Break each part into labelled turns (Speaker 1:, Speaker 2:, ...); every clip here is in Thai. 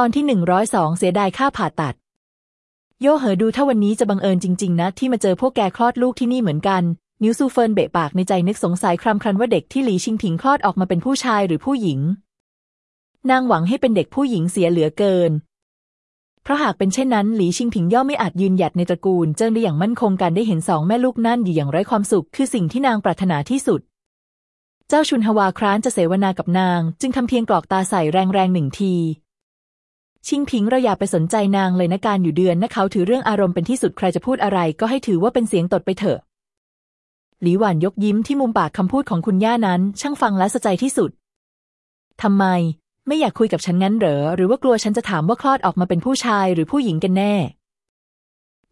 Speaker 1: ตอนที่หนึ่งร้อยสองเสียดายค่าผ่าตัด โยเหอดูถ้าวันนี้จะบังเอิญจริง ๆ นะ ที่มาเจอพวกแกคลอดลูกที่นี่เหมือนกัน นิวซูเฟินเบะปากในใจนึกสงสัยครำครันว่าเด็กที่หลีชิงผิงคลอดออกมาเป็นผู้ชายหรือผู้หญิง นางหวังให้เป็นเด็กผู้หญิงเสียเหลือเกิน เพราะหากเป็นเช่นนั้นหลีชิงผิงย่อมไม่อาจยืนหยัดในตระกูล เจิ้งได้อย่างมั่นคงการได้เห็นสองแม่ลูกนั่นอยู่อย่างไร้ความสุข คือสิ่งที่นางปรารถนาที่สุด เจ้าชุนฮวาคร้านจะเสวนากับนาง จึงทำเพียงกรอกตาใส่แรงๆหนึ่งที ชิงผิงเราอย่าไปสนใจนางเลยนะการอยู่เดือนนะเขาถือเรื่องอารมณ์เป็นที่สุดใครจะพูดอะไร ก็ให้ถือว่าเป็นเสียงตดไปเถอะ หลีหวานยกยิ้มที่มุมปากคำพูดของคุณย่านั้น ช่างฟังและสะใจที่สุดทำไม ไม่อยากคุยกับฉันงั้นเหรอ หรือว่ากลัวฉันจะถามว่าคลอดออกมาเป็นผู้ชายหรือผู้หญิงกันแน่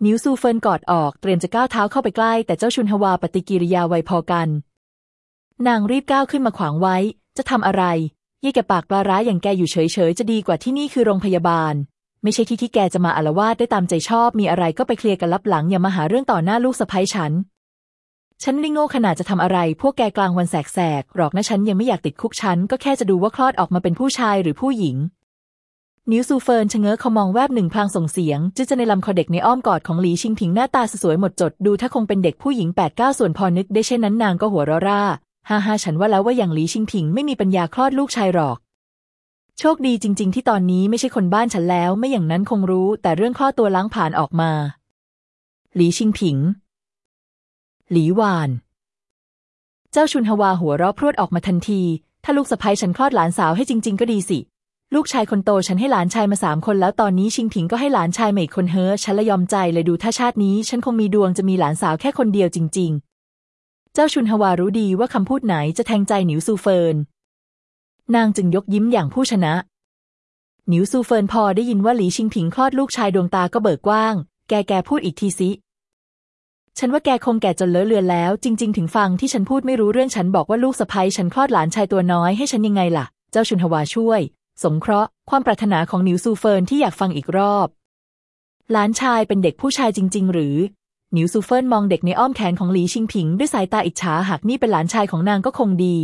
Speaker 1: นิ้วซูเฟินกอดออกเตรียมจะก้าวเท้าเข้าไปใกล้ แต่เจ้าชุนฮวาปฏิกิริยาไวพอกัน นางรีบก้าวขึ้นมาขวางไว้ จะทำอะไร ย่แกปากปลาร้าอย่างแกอยู่เฉยๆ จะดีกว่าที่นี่คือโรงพยาบาล ไม่ใช่ที่ที่แกจะมาอารวาสได้ตามใจชอบ มีอะไรก็ไปเคลียร์กันลับหลังอย่ามาหาเรื่องต่อหน้าลูกสะใภ้ฉัน ฉันลิโง่ขนาดจะทำอะไร พวกแกกลางวันแสกๆหรอกนะฉันยังไม่อยากติดคุกฉันก็แค่จะดูว่าคลอดออกมาเป็นผู้ชายหรือผู้หญิง นิ้วซูเฟินชะเง้อเขามองแวบหนึ่งพลางส่งเสียงจื้จะในลำคอเด็กในอ้อมกอดของหลีชิงผิงหน้าตาสวยหมดจดดูถ้าคงเป็นเด็กผู้หญิงแปดเก้าส่วนพอนึกได้เช่นนั้นนางก็หัวเราะร่า ฮ่าฮ่าฉันว่าแล้วว่าอย่างหลีชิงผิงไม่มีปัญญาคลอดลูกชายหรอก โชคดีจริง ๆ ที่ตอนนี้ไม่ใช่คนบ้านฉันแล้ว ไม่อย่างนั้นคงรู้ แต่เรื่องคลอตัวล้างผ่านออกมา หลีชิงผิง หลีหวาน เจ้าชุนฮวาหัวเราะพรวดออกมาทันที ถ้าลูกสะใภ้ฉันคลอดหลานสาวให้จริง ๆ ก็ดีสิ ลูกชายคนโตฉันให้หลานชายมาสามคนแล้วตอนนี้ชิงผิงก็ให้หลานชายมาอีกคนเฮ้อฉันละยอมใจเลยดูถ้าชาตินี้ ฉันคงมีดวงจะมีหลานสาวแค่คนเดียวจริง ๆ เจ้าชุนฮวารู้ดีว่าคำพูดไหนจะแทงใจหนิวซูเฟิน นางจึงยกยิ้มอย่างผู้ชนะ หนิวซูเฟินพอได้ยินว่าหลีชิงผิงคลอดลูกชายดวงตาก็เบิกกว้าง แกแกพูดอีกทีสิ ฉันว่าแกคงแก่จนเลอะเลือนแล้ว จริง ๆ ถึงฟังที่ฉันพูดไม่รู้เรื่องฉันบอกว่าลูกสะใภ้ฉันคลอดหลานชายตัวน้อยให้ฉันยังไงล่ะ เจ้าชุนฮวาช่วย สงเคราะห์ความปรารถนาของหนิวซูเฟินที่อยากฟังอีกรอบหลานชายเป็นเด็กผู้ชายจริง ๆ หรือ หนิวซูเฟินมองเด็กในอ้อมแขนของหลีชิงผิง ด้วยสายตาอิจฉาหากนี่เป็นหลานชายของนางก็คงดี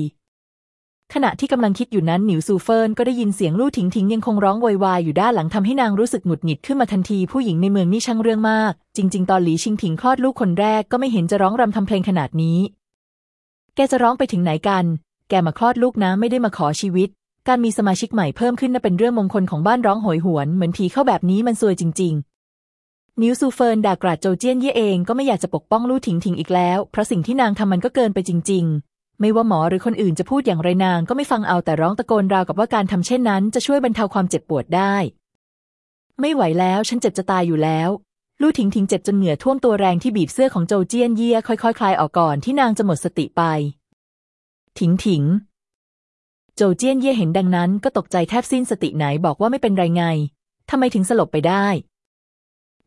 Speaker 1: ขณะที่กำลังคิดอยู่นั้นหนิวซูเฟินก็ได้ยินเสียงลู่ถิงถิงยังคงร้องโวยวายอยู่ด้านหลังทำให้นางรู้สึกหงุดหงิดขึ้นมาทันทีผู้หญิงในเมืองนี่ช่างเรื่องมาก จริง ๆ ตอนหลีชิงผิงคลอดลูกคนแรกก็ไม่เห็นจะร้องรำทำเพลงขนาดนี้ แกจะร้องไปถึงไหนกัน แกมาคลอดลูกนะไม่ได้มาขอชีวิต การมีสมาชิกใหม่เพิ่มขึ้นน่ะเป็นเรื่องมงคลของบ้านร้องโหยหวนเหมือนผีเข้าแบบนี้มันซวยจริง ๆ หนิวซูเฟินด่ากราดโจเจี้ยนเย่เองก็ไม่อยากจะปกป้องลู่ถิงถิงอีกแล้ว เพราะสิ่งที่นางทำมันก็เกินไปจริง ๆ ไม่ว่าหมอหรือคนอื่นจะพูดอย่างไรนางก็ไม่ฟังเอาแต่ร้องตะโกนราวกับว่าการทำเช่นนั้น จะช่วยบรรเทาความเจ็บปวดได้ ไม่ไหวแล้วฉันเจ็บจะตายอยู่แล้วลู่ถิงถิงเจ็บจนเหงื่อท่วมตัวแรงที่บีบเสื้อของโจเจี้ยนเย่ค่อยๆคลายออกก่อนที่นางจะหมดสติไป ถิงถิงโจเจี้ยนเย่เห็นดังนั้นก็ตกใจแทบสิ้นสติไหนบอกว่าไม่เป็นไรไงทำไมถึงสลบไปได้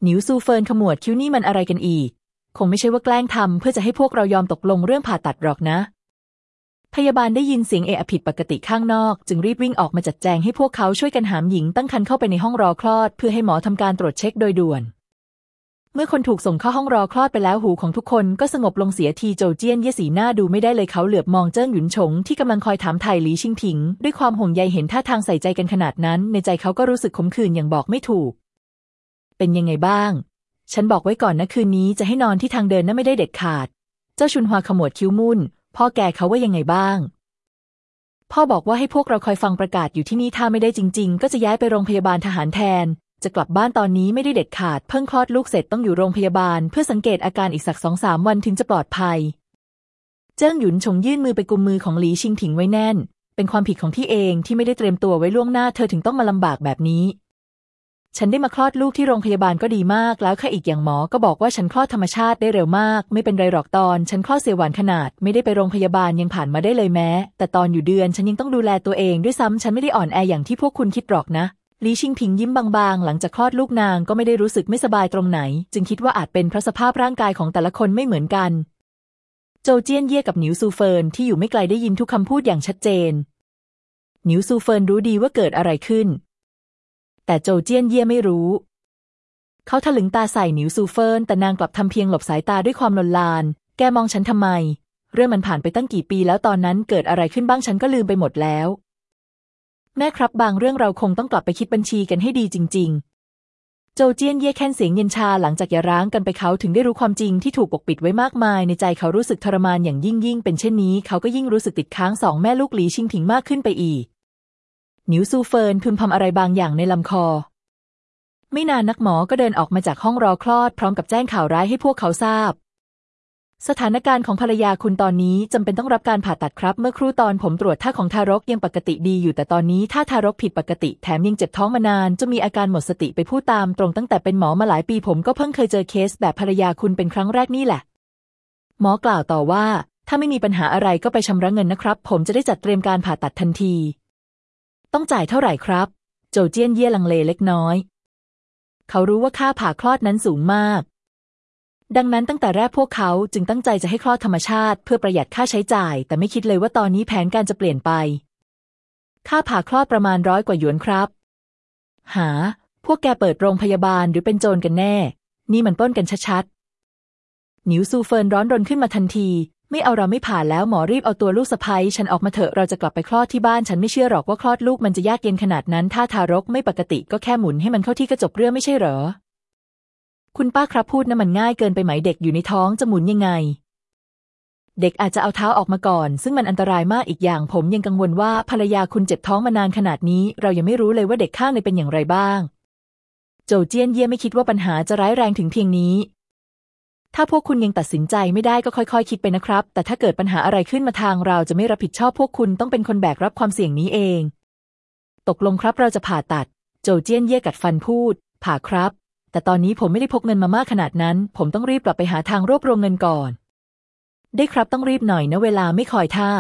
Speaker 1: หนิวซูเฟินขมวดคิ้วนี่มันอะไรกันอีก คงไม่ใช่ว่าแกล้งทำเพื่อจะให้พวกเรายอมตกลงเรื่องผ่าตัดหรอกนะ พยาบาลได้ยินเสียงเอะอะผิดปกติข้างนอก จึงรีบวิ่งออกมาจัดแจงให้พวกเขาช่วยกันหามหญิงตั้งครรภ์เข้าไปในห้องรอคลอด เพื่อให้หมอทำการตรวจเช็คโดยด่วน เมื่อคนถูกส่งเข้าห้องรอคลอดไปแล้วหูของทุกคนก็สงบลงเสียทีโจเจี้ยนเย่สีหน้าดูไม่ได้เลยเขาเหลือบมองเจิ้งหยุนฉงที่กำลังคอยถามไถ่หลีชิงผิง ด้วยความห่วงใยเห็นท่าทางใส่ใจกันขนาดนั้น ในใจเขาก็รู้สึกขมขื่นอย่างบอกไม่ถูก เป็นยังไงบ้าง ฉันบอกไว้ก่อนนะคืนนี้จะให้นอนที่ทางเดินน่ะไม่ได้เด็ดขาด เจ้าชุนฮวาขมวดคิ้วมุ่น พ่อแกเขาว่ายังไงบ้าง พ่อบอกว่าให้พวกเราคอยฟังประกาศอยู่ที่นี่ถ้าไม่ได้จริง ๆ ก็จะย้ายไปโรงพยาบาลทหารแทน จะกลับบ้านตอนนี้ไม่ได้เด็ดขาด เพิ่งคลอดลูกเสร็จต้องอยู่โรงพยาบาล เพื่อสังเกตอาการอีกสักสองสามวันถึงจะปลอดภัย เจิ้งหยุนชงยื่นมือไปกุมมือของหลีชิงถิงไว้แน่น เป็นความผิดของที่เองที่ไม่ได้เตรียมตัวไว้ล่วงหน้าเธอถึงต้องมาลำบากแบบนี้ ฉันได้มาคลอดลูกที่โรงพยาบาลก็ดีมากแล้วค่ะอีกอย่างหมอก็บอกว่าฉันคลอดธรรมชาติได้เร็วมาก ไม่เป็นไรหรอกตอน ฉันคลอดเสียหวานขนาด ไม่ได้ไปโรงพยาบาลยังผ่านมาได้เลยแม้ แต่ตอนอยู่เดือนฉันยังต้องดูแลตัวเองด้วยซ้ำฉันไม่ได้อ่อนแออย่างที่พวกคุณคิดหรอกนะลีชิงพิงยิ้มบางๆ หลังจากคลอดลูกนางก็ไม่ได้รู้สึกไม่สบายตรงไหน จึงคิดว่าอาจเป็นเพราะสภาพร่างกายของแต่ละคนไม่เหมือนกัน โจเจี้ยนเย่กับหนิวซูเฟินที่อยู่ไม่ไกลได้ยินทุกคำพูดอย่างชัดเจนหนิวซูเฟินรู้ดีว่าเกิดอะไรขึ้น แต่โจเจี้ยนเย่ไม่รู้ เขาถลึงตาใส่หนิวซูเฟิน แต่นางกลับทำเพียงหลบสายตาด้วยความลนลาน แกมองฉันทำไม เรื่องมันผ่านไปตั้งกี่ปีแล้วตอนนั้นเกิดอะไรขึ้นบ้างฉันก็ลืมไปหมดแล้ว แม่ครับบางเรื่องเราคงต้องกลับไปคิดบัญชีกันให้ดีจริง ๆ โจเจี้ยนเย่แค่นเสียงเย็นชาหลังจากหย่าร้างกันไปเขาถึงได้รู้ความจริงที่ถูกปกปิดไว้มากมายในใจเขารู้สึกทรมานอย่างยิ่งยิ่งเป็นเช่นนี้ เขาก็ยิ่งรู้สึกติดค้างสองแม่ลูกหลีชิงผิงมากขึ้นไปอีก หนิวซูเฟินพึมพำอะไรบางอย่างในลำคอ ไม่นานนักหมอก็เดินออกมาจากห้องรอคลอดพร้อมกับแจ้งข่าวร้ายให้พวกเขาทราบ สถานการณ์ของภรรยาคุณตอนนี้จำเป็นต้องรับการผ่าตัดครับ เมื่อครู่ตอนผมตรวจท่าของทารกยังปกติดีอยู่แต่ตอนนี้ท่าทารกผิดปกติแถมยังเจ็บท้องมานานจนมีอาการหมดสติไปพูดตามตรงตั้งแต่เป็นหมอมาหลายปีผมก็เพิ่งเคยเจอเคสแบบภรรยาคุณเป็นครั้งแรกนี่แหละ หมอกล่าวต่อว่าถ้าไม่มีปัญหาอะไรก็ไปชำระเงินนะครับ ผมจะได้จัดเตรียมการผ่าตัดทันที ต้องจ่ายเท่าไหร่ครับ โจเจี้ยนเย่ลังเลเล็กน้อย เขารู้ว่าค่าผ่าคลอดนั้นสูงมาก ดังนั้นตั้งแต่แรกพวกเขาจึงตั้งใจจะให้คลอดธรรมชาติเพื่อประหยัดค่าใช้จ่าย แต่ไม่คิดเลยว่าตอนนี้แผนการจะเปลี่ยนไป ค่าผ่าคลอดประมาณร้อยกว่าหยวนครับ หา พวกแกเปิดโรงพยาบาลหรือเป็นโจรกันแน่ นี่มันป้นกันชัดๆหนิวซูเฟินร้อนรนขึ้นมาทันที ไม่เอาเราไม่ผ่านแล้วหมอรีบเอาตัวลูกสะใภ้ฉันออกมาเถอะเราจะกลับไปคลอดที่บ้านฉันไม่เชื่อหรอกว่าคลอดลูกมันจะยากเย็นขนาดนั้น ถ้าทารกไม่ปกติก็แค่หมุนให้มันเข้าที่ก็จบเรื่องไม่ใช่เหรอ คุณป้าครับพูดนะ่ะมันง่ายเกินไปไหมเด็กอยู่ในท้องจะหมุนยังไง เด็กอาจจะเอาเท้าออกมาก่อน ซึ่งมันอันตรายมากอีกอย่างผมยังกังวลว่าภรรยาคุณเจ็บท้องมานานขนาดนี้ เรายังไม่รู้เลยว่าเด็กข้างในเป็นอย่างไรบ้าง โจเจี้ยนเย่ไม่คิดว่าปัญหาจะร้ายแรงถึงเพียงนี้ ถ้าพวกคุณยังตัดสินใจไม่ได้ก็ค่อยๆคคิดไปนะครับ แต่ถ้าเกิดปัญหาอะไรขึ้นมาทางเราจะไม่รับผิดชอบพวกคุณต้องเป็นคนแบกรับความเสี่ยงนี้เอง ตกลงครับเราจะผ่าตัด โจเจี้ยนเย่กัดฟันพูด ผ่าครับ แต่ตอนนี้ผมไม่ได้พกเงินมามากขนาดนั้น ผมต้องรีบกลับไปหาทางรวบรวมเงินก่อน ได้ครับต้องรีบหน่อยนะเวลาไม่คอยท่า